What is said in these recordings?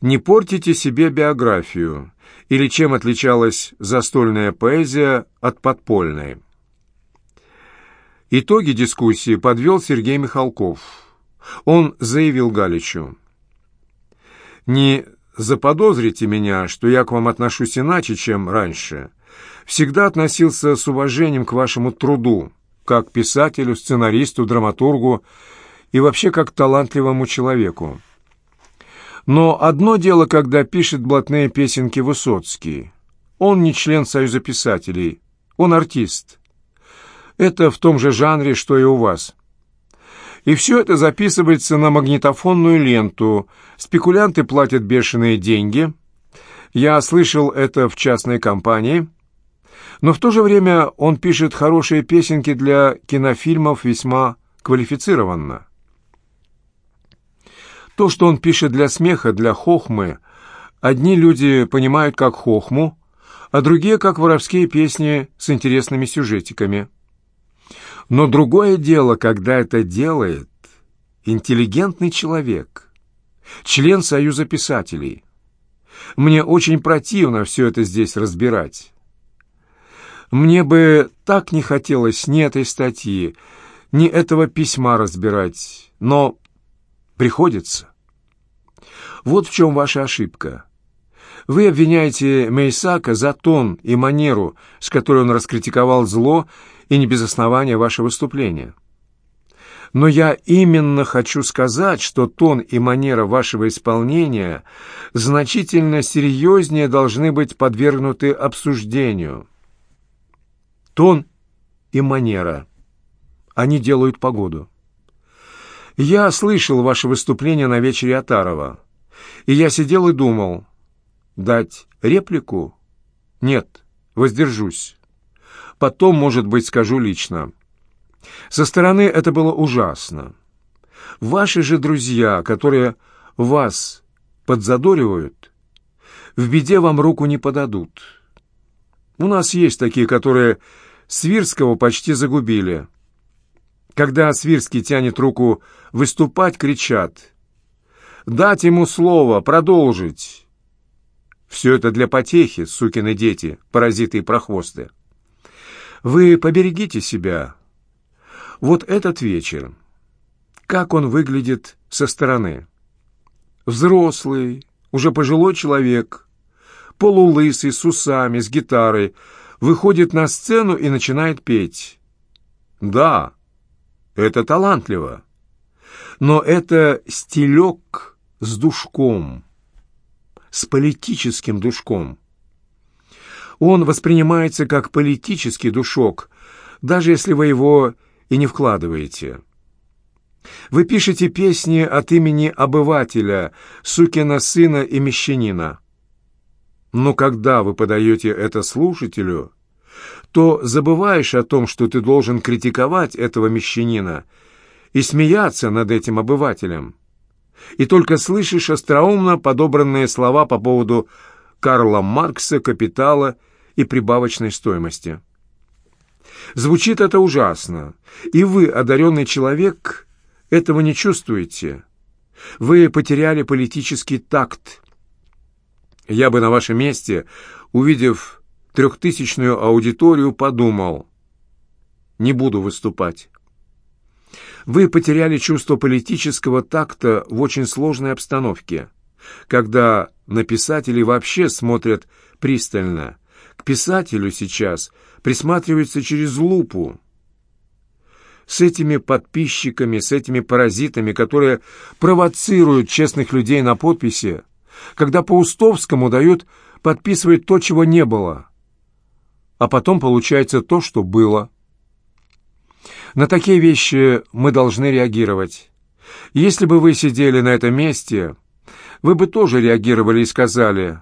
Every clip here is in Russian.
Не портите себе биографию. Или чем отличалась застольная поэзия от подпольной? Итоги дискуссии подвел Сергей Михалков. Он заявил Галичу. «Не заподозрите меня, что я к вам отношусь иначе, чем раньше. Всегда относился с уважением к вашему труду, как писателю, сценаристу, драматургу и вообще как талантливому человеку. Но одно дело, когда пишет блатные песенки Высоцкий. Он не член Союза писателей, он артист. Это в том же жанре, что и у вас. И все это записывается на магнитофонную ленту. Спекулянты платят бешеные деньги. Я слышал это в частной компании. Но в то же время он пишет хорошие песенки для кинофильмов весьма квалифицированно. То, что он пишет для смеха, для хохмы, одни люди понимают как хохму, а другие как воровские песни с интересными сюжетиками. Но другое дело, когда это делает интеллигентный человек, член Союза писателей. Мне очень противно все это здесь разбирать. Мне бы так не хотелось ни этой статьи, ни этого письма разбирать, но приходится. Вот в чем ваша ошибка. Вы обвиняете Мейсака за тон и манеру, с которой он раскритиковал зло и не без основания ваше выступление. Но я именно хочу сказать, что тон и манера вашего исполнения значительно серьезнее должны быть подвергнуты обсуждению. Тон и манера. Они делают погоду. Я слышал ваше выступление на вечере Атарова, и я сидел и думал, дать реплику? Нет, воздержусь. Потом, может быть, скажу лично. Со стороны это было ужасно. Ваши же друзья, которые вас подзадоривают, в беде вам руку не подадут. У нас есть такие, которые Свирского почти загубили. Когда Свирский тянет руку выступать, кричат «Дать ему слово, продолжить!» Все это для потехи, сукины дети, паразиты и прохвосты. Вы поберегите себя. Вот этот вечер. Как он выглядит со стороны? Взрослый, уже пожилой человек, полулысый, с усами, с гитарой, выходит на сцену и начинает петь. Да, это талантливо. Но это стилек с душком, с политическим душком. Он воспринимается как политический душок, даже если вы его и не вкладываете. Вы пишете песни от имени обывателя, сукина сына и мещанина. Но когда вы подаете это слушателю, то забываешь о том, что ты должен критиковать этого мещанина и смеяться над этим обывателем. И только слышишь остроумно подобранные слова по поводу Карла Маркса, капитала и прибавочной стоимости. Звучит это ужасно, и вы, одаренный человек, этого не чувствуете. Вы потеряли политический такт. Я бы на вашем месте, увидев трехтысячную аудиторию, подумал, не буду выступать. Вы потеряли чувство политического такта в очень сложной обстановке, когда на писателей вообще смотрят пристально – к писателю сейчас присматриваются через лупу. С этими подписчиками, с этими паразитами, которые провоцируют честных людей на подписи, когда по Устовскому дают подписывать то, чего не было, а потом получается то, что было. На такие вещи мы должны реагировать. Если бы вы сидели на этом месте, вы бы тоже реагировали и сказали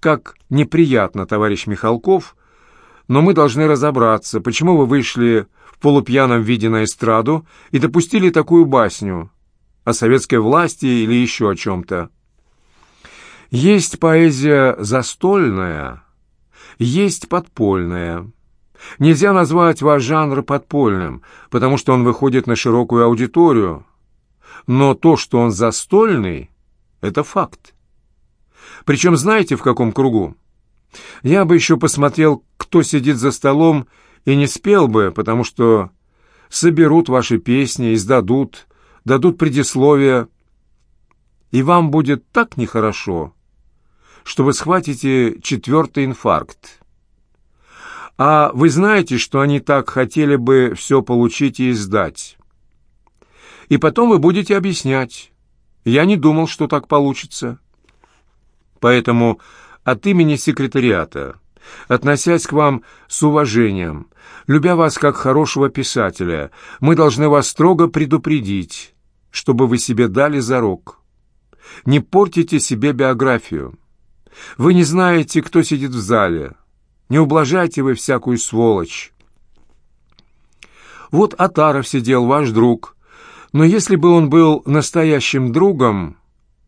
как неприятно, товарищ Михалков, но мы должны разобраться, почему вы вышли в полупьяном виде на эстраду и допустили такую басню о советской власти или еще о чем-то. Есть поэзия застольная, есть подпольная. Нельзя назвать ваш жанр подпольным, потому что он выходит на широкую аудиторию. Но то, что он застольный, это факт. Причем знаете, в каком кругу? Я бы еще посмотрел, кто сидит за столом, и не спел бы, потому что соберут ваши песни, издадут, дадут предисловие, и вам будет так нехорошо, что вы схватите четвертый инфаркт. А вы знаете, что они так хотели бы все получить и издать. И потом вы будете объяснять. Я не думал, что так получится. Поэтому от имени секретариата, относясь к вам с уважением, любя вас как хорошего писателя, мы должны вас строго предупредить, чтобы вы себе дали зарок. Не портите себе биографию. Вы не знаете, кто сидит в зале. Не ублажайте вы всякую сволочь. Вот Атаров сидел, ваш друг. Но если бы он был настоящим другом,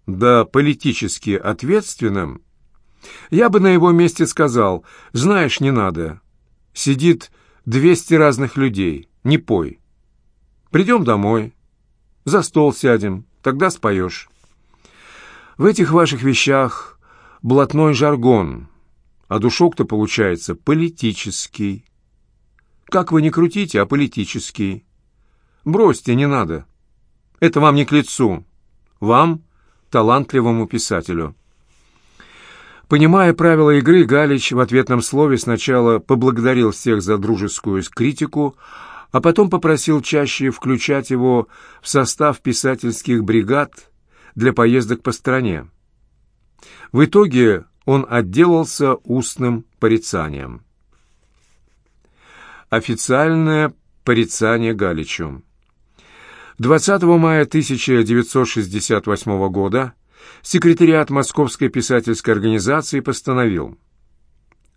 да политически ответственным, я бы на его месте сказал, знаешь, не надо. Сидит двести разных людей, не пой. Придем домой, за стол сядем, тогда споешь. В этих ваших вещах блатной жаргон, а душок-то получается политический. Как вы не крутите, а политический. Бросьте, не надо. Это вам не к лицу. Вам, талантливому писателю. Понимая правила игры, Галич в ответном слове сначала поблагодарил всех за дружескую критику, а потом попросил чаще включать его в состав писательских бригад для поездок по стране. В итоге он отделался устным порицанием. Официальное порицание Галичу. 20 мая 1968 года секретариат Московской писательской организации постановил,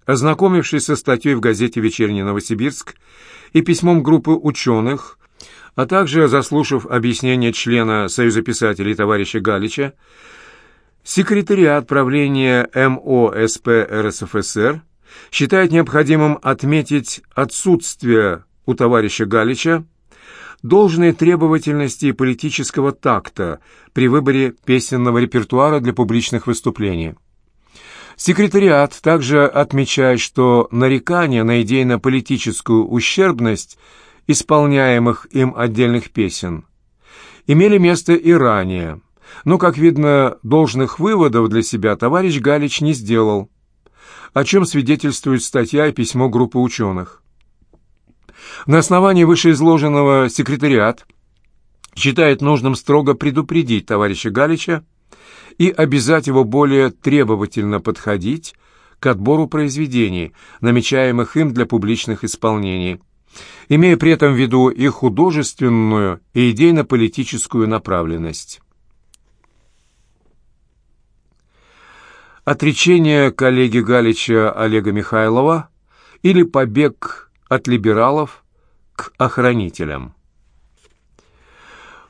ознакомившись со статьей в газете «Вечерний Новосибирск» и письмом группы ученых, а также заслушав объяснение члена Союза писателей товарища Галича, секретариат правления МОСП РСФСР считает необходимым отметить отсутствие у товарища Галича должной требовательности и политического такта при выборе песенного репертуара для публичных выступлений. Секретариат также отмечает, что нарекания на идейно-политическую ущербность исполняемых им отдельных песен имели место и ранее, но, как видно, должных выводов для себя товарищ Галич не сделал, о чем свидетельствует статья и письмо группы ученых. На основании вышеизложенного секретариат считает нужным строго предупредить товарища Галича и обязать его более требовательно подходить к отбору произведений, намечаемых им для публичных исполнений, имея при этом в виду их художественную и идейно-политическую направленность. Отречение коллеги Галича Олега Михайлова или побег от либералов к охранителям.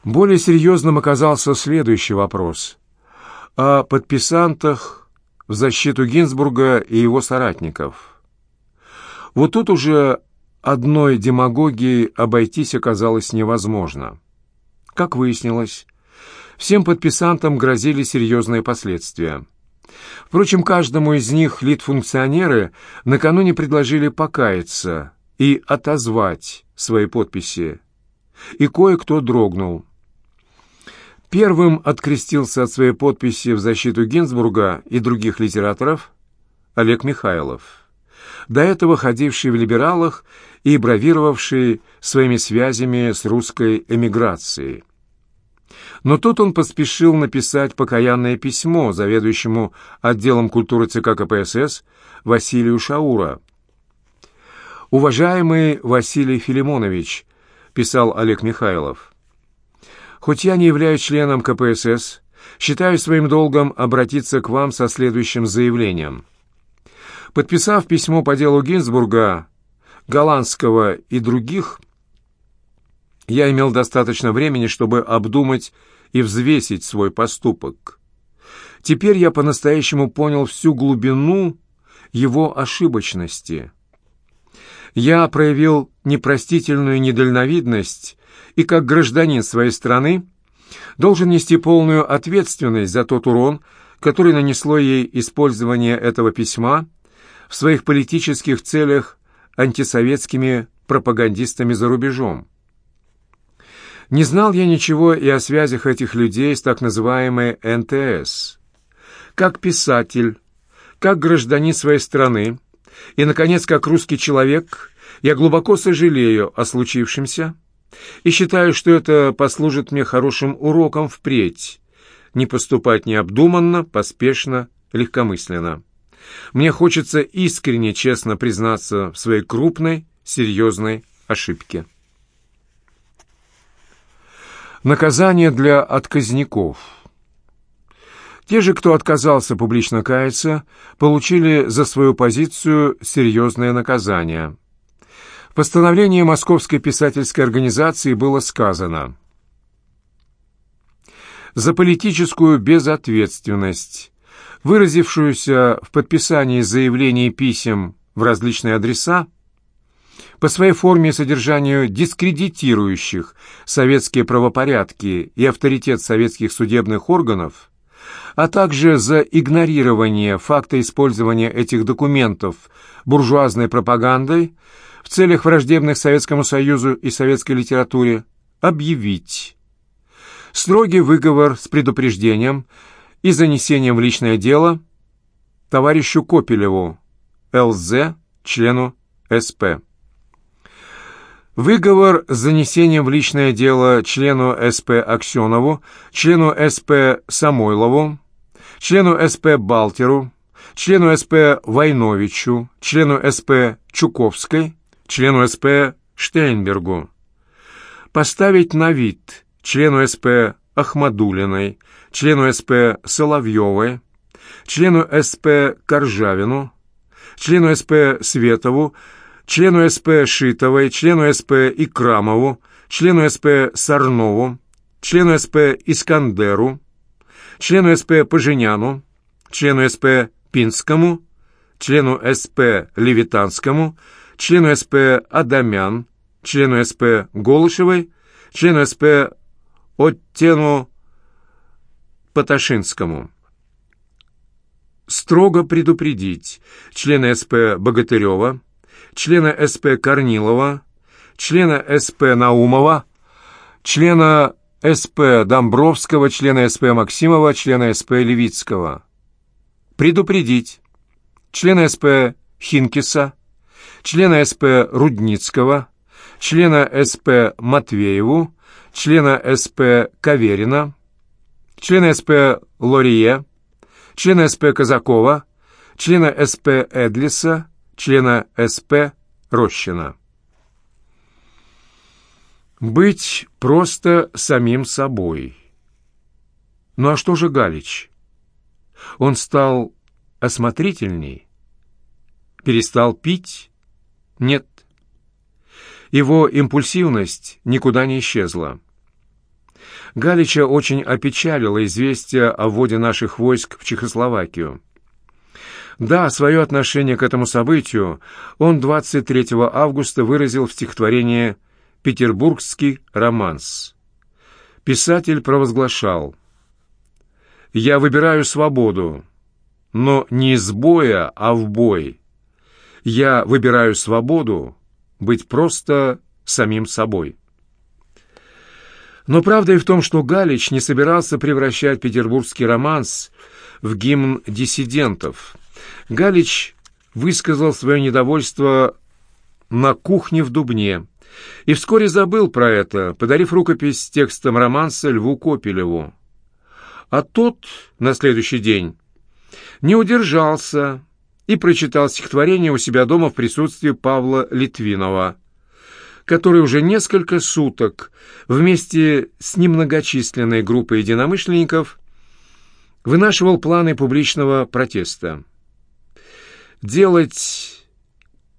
Более серьезным оказался следующий вопрос о подписантах в защиту Гинзбурга и его соратников. Вот тут уже одной демагогией обойтись оказалось невозможно. Как выяснилось, всем подписантам грозили серьезные последствия. Впрочем, каждому из них лид-функционеры накануне предложили покаяться и отозвать свои подписи, и кое-кто дрогнул. Первым открестился от своей подписи в защиту Гинзбурга и других литераторов Олег Михайлов, до этого ходивший в либералах и бравировавший своими связями с русской эмиграцией. Но тут он поспешил написать покаянное письмо заведующему отделом культуры ЦК КПСС Василию Шаура, «Уважаемый Василий Филимонович», — писал Олег Михайлов, «хоть я не являюсь членом КПСС, считаю своим долгом обратиться к вам со следующим заявлением. Подписав письмо по делу Гинзбурга, Голландского и других, я имел достаточно времени, чтобы обдумать и взвесить свой поступок. Теперь я по-настоящему понял всю глубину его ошибочности» я проявил непростительную недальновидность и, как гражданин своей страны, должен нести полную ответственность за тот урон, который нанесло ей использование этого письма в своих политических целях антисоветскими пропагандистами за рубежом. Не знал я ничего и о связях этих людей с так называемой НТС. Как писатель, как гражданин своей страны и, наконец, как русский человек, я глубоко сожалею о случившемся и считаю, что это послужит мне хорошим уроком впредь, не поступать необдуманно, поспешно, легкомысленно. Мне хочется искренне, честно признаться в своей крупной, серьезной ошибке. Наказание для отказников. Те же, кто отказался публично каяться, получили за свою позицию серьезное наказание. В постановлении Московской писательской организации было сказано «За политическую безответственность, выразившуюся в подписании заявлений и писем в различные адреса, по своей форме и содержанию дискредитирующих советские правопорядки и авторитет советских судебных органов, а также за игнорирование факта использования этих документов буржуазной пропагандой в целях враждебных Советскому Союзу и советской литературе, объявить строгий выговор с предупреждением и занесением в личное дело товарищу Копелеву, ЛЗ, члену СП. Выговор с занесением в личное дело члену СП Аксенову, члену СП Самойлову, члену СП Балтеру, члену СП Войновичу, члену СП Чуковской, члену СП Штейнбергу. Поставить на вид члену СП Ахмадулиной, члену СП Соловьевой, члену СП Коржавину, члену СП Светову, члену СП Шитовой, члену СП Икрамову, члену СП Сарнову, члену СП Искандеру, члену СП Поженяну, члену СП Пинскому, члену СП Левитанскому, члену СП Адамян, члену СП Голышевой, члену СП Оттену Поташинскому. Строго предупредить члена СП Богатырева, члена СП Корнилова, члена СП Наумова, члена СП Домбровского, члена СП Максимова, члена СП Левицкого. Предупредить члена СП Хинкиса, члена СП Рудницкого, члена СП Матвееву, члена СП Каверина, члена СП Лорие, члена СП Казакова, члена СП Эдлиса, члена СП Рощина. Быть просто самим собой. Ну а что же Галич? Он стал осмотрительней? Перестал пить? Нет. Его импульсивность никуда не исчезла. Галича очень опечалило известие о вводе наших войск в Чехословакию. Да, свое отношение к этому событию он 23 августа выразил в стихотворении «Петербургский романс». Писатель провозглашал «Я выбираю свободу, но не из боя, а в бой. Я выбираю свободу быть просто самим собой». Но правда и в том, что Галич не собирался превращать петербургский романс в гимн диссидентов – Галич высказал свое недовольство на кухне в Дубне и вскоре забыл про это, подарив рукопись с текстом романса Льву Копелеву. А тот на следующий день не удержался и прочитал стихотворение у себя дома в присутствии Павла Литвинова, который уже несколько суток вместе с немногочисленной группой единомышленников вынашивал планы публичного протеста. Делать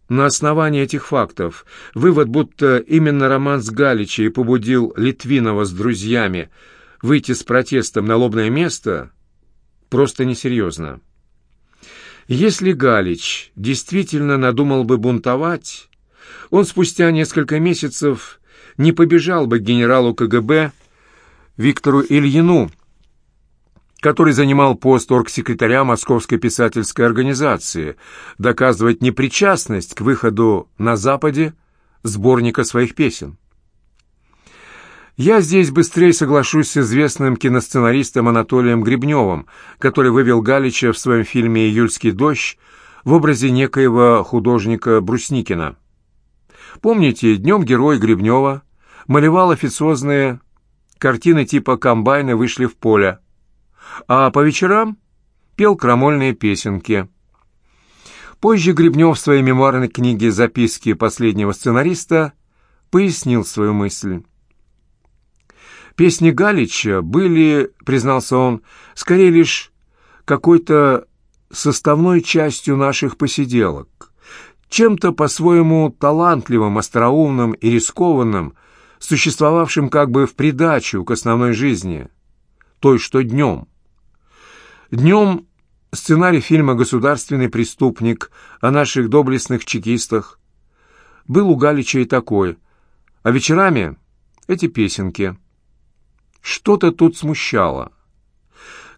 на основании этих фактов вывод, будто именно роман с Галичей побудил Литвинова с друзьями выйти с протестом на лобное место, просто несерьезно. Если Галич действительно надумал бы бунтовать, он спустя несколько месяцев не побежал бы к генералу КГБ Виктору Ильину, который занимал пост оргсекретаря Московской писательской организации, доказывать непричастность к выходу на Западе сборника своих песен. Я здесь быстрее соглашусь с известным киносценаристом Анатолием Гребневым, который вывел Галича в своем фильме «Июльский дождь» в образе некоего художника Брусникина. Помните, днем герой Гребнева малевал официозные картины типа «Комбайны вышли в поле», а по вечерам пел крамольные песенки. Позже Гребнев в своей мемуарной книге «Записки последнего сценариста» пояснил свою мысль. Песни Галича были, признался он, скорее лишь какой-то составной частью наших посиделок, чем-то по-своему талантливым, остроумным и рискованным, существовавшим как бы в придачу к основной жизни, той, что днем. Днем сценарий фильма «Государственный преступник» о наших доблестных чекистах был у Галича и такой, а вечерами эти песенки. Что-то тут смущало.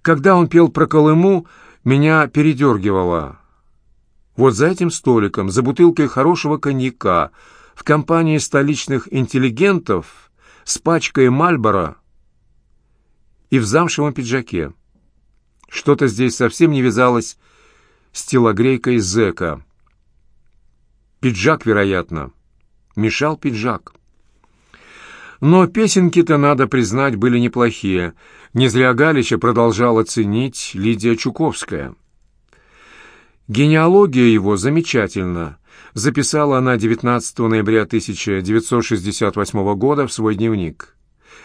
Когда он пел про Колыму, меня передергивало. Вот за этим столиком, за бутылкой хорошего коньяка, в компании столичных интеллигентов, с пачкой Мальбора и в замшевом пиджаке. Что-то здесь совсем не вязалось с телогрейкой зэка. Пиджак, вероятно. Мешал пиджак. Но песенки-то, надо признать, были неплохие. Не зря Галича продолжала ценить Лидия Чуковская. Генеалогия его замечательна. Записала она 19 ноября 1968 года в свой дневник.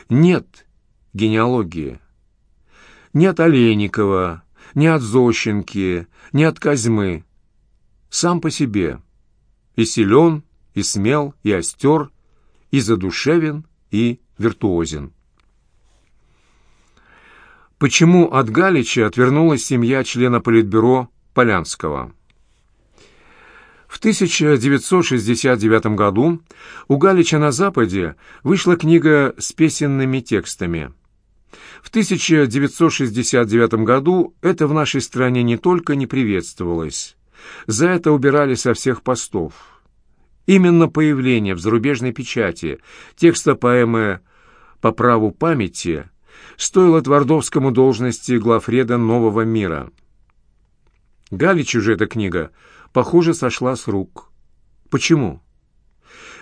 Нет генеалогии. Ни от Олейникова, ни от Зощенки, ни от Козьмы. Сам по себе. И силен, и смел, и остер, и задушевен, и виртуозен. Почему от Галича отвернулась семья члена Политбюро Полянского? В 1969 году у Галича на Западе вышла книга с песенными текстами. В 1969 году это в нашей стране не только не приветствовалось, за это убирали со всех постов. Именно появление в зарубежной печати текста поэмы «По праву памяти» стоило Твардовскому должности главреда «Нового мира». Галичу же эта книга, похоже, сошла с рук. Почему?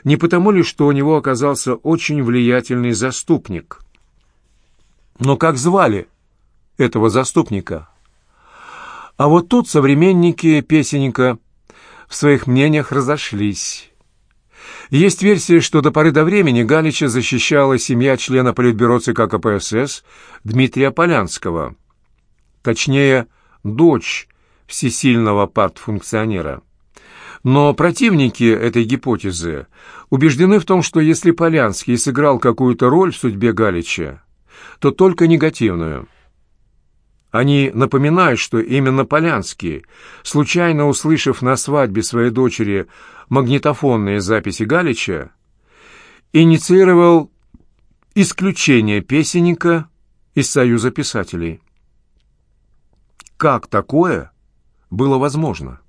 Не потому ли, что у него оказался очень влиятельный заступник? Но как звали этого заступника? А вот тут современники песенника в своих мнениях разошлись. Есть версия, что до поры до времени Галича защищала семья члена Политбюро ЦК КПСС Дмитрия Полянского. Точнее, дочь всесильного партфункционера. Но противники этой гипотезы убеждены в том, что если Полянский сыграл какую-то роль в судьбе Галича, то только негативную. Они напоминают, что именно Полянский, случайно услышав на свадьбе своей дочери магнитофонные записи Галича, инициировал исключение песенника из Союза писателей. Как такое было возможно?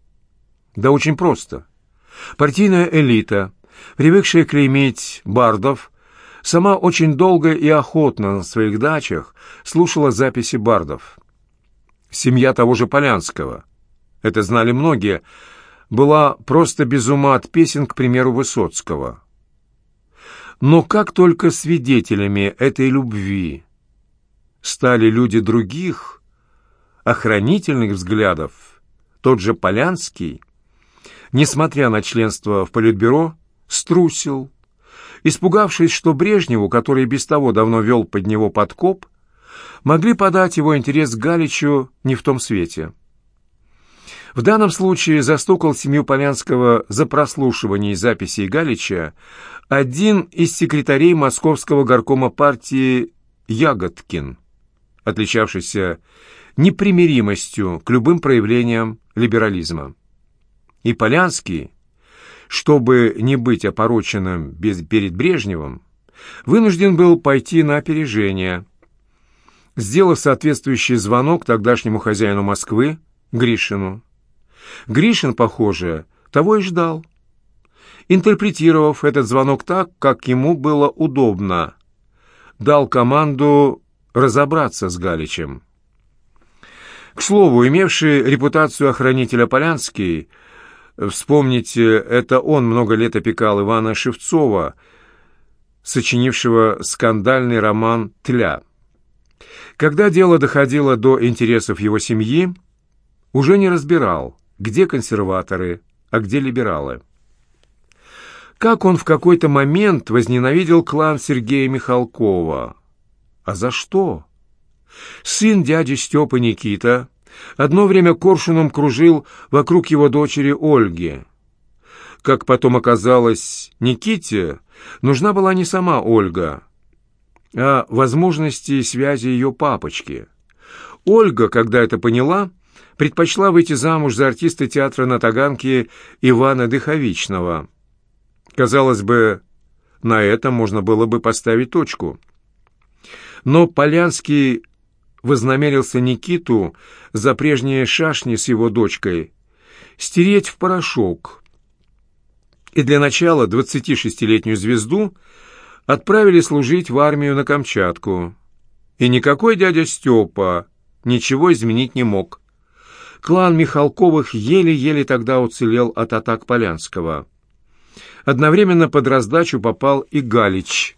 Да очень просто. Партийная элита, привыкшая клеймить бардов, сама очень долго и охотно на своих дачах слушала записи бардов. Семья того же Полянского, это знали многие, была просто без ума от песен, к примеру, Высоцкого. Но как только свидетелями этой любви стали люди других, охранительных взглядов, тот же Полянский, несмотря на членство в Политбюро, струсил, испугавшись, что Брежневу, который без того давно вел под него подкоп, могли подать его интерес к Галичу не в том свете. В данном случае застукал семью Полянского за прослушивание записей Галича один из секретарей московского горкома партии Ягодкин, отличавшийся непримиримостью к любым проявлениям либерализма. И Полянский, чтобы не быть опороченным без, перед Брежневым, вынужден был пойти на опережение. сделав соответствующий звонок тогдашнему хозяину Москвы, Гришину. Гришин, похоже, того и ждал. Интерпретировав этот звонок так, как ему было удобно, дал команду разобраться с Галичем. К слову, имевший репутацию охранителя Полянский, вспомните, это он много лет опекал Ивана Шевцова, сочинившего скандальный роман «Тля». Когда дело доходило до интересов его семьи, уже не разбирал, где консерваторы, а где либералы. Как он в какой-то момент возненавидел клан Сергея Михалкова. А за что? Сын дяди Степы Никита одно время коршуном кружил вокруг его дочери Ольги. Как потом оказалось, Никите нужна была не сама Ольга, а возможности связи ее папочки. Ольга, когда это поняла, предпочла выйти замуж за артиста театра на Таганке Ивана Дыховичного. Казалось бы, на этом можно было бы поставить точку. Но Полянский вознамерился Никиту за прежние шашни с его дочкой стереть в порошок. И для начала 26-летнюю звезду отправили служить в армию на Камчатку. И никакой дядя Степа ничего изменить не мог. Клан Михалковых еле-еле тогда уцелел от атак Полянского. Одновременно под раздачу попал и Галич –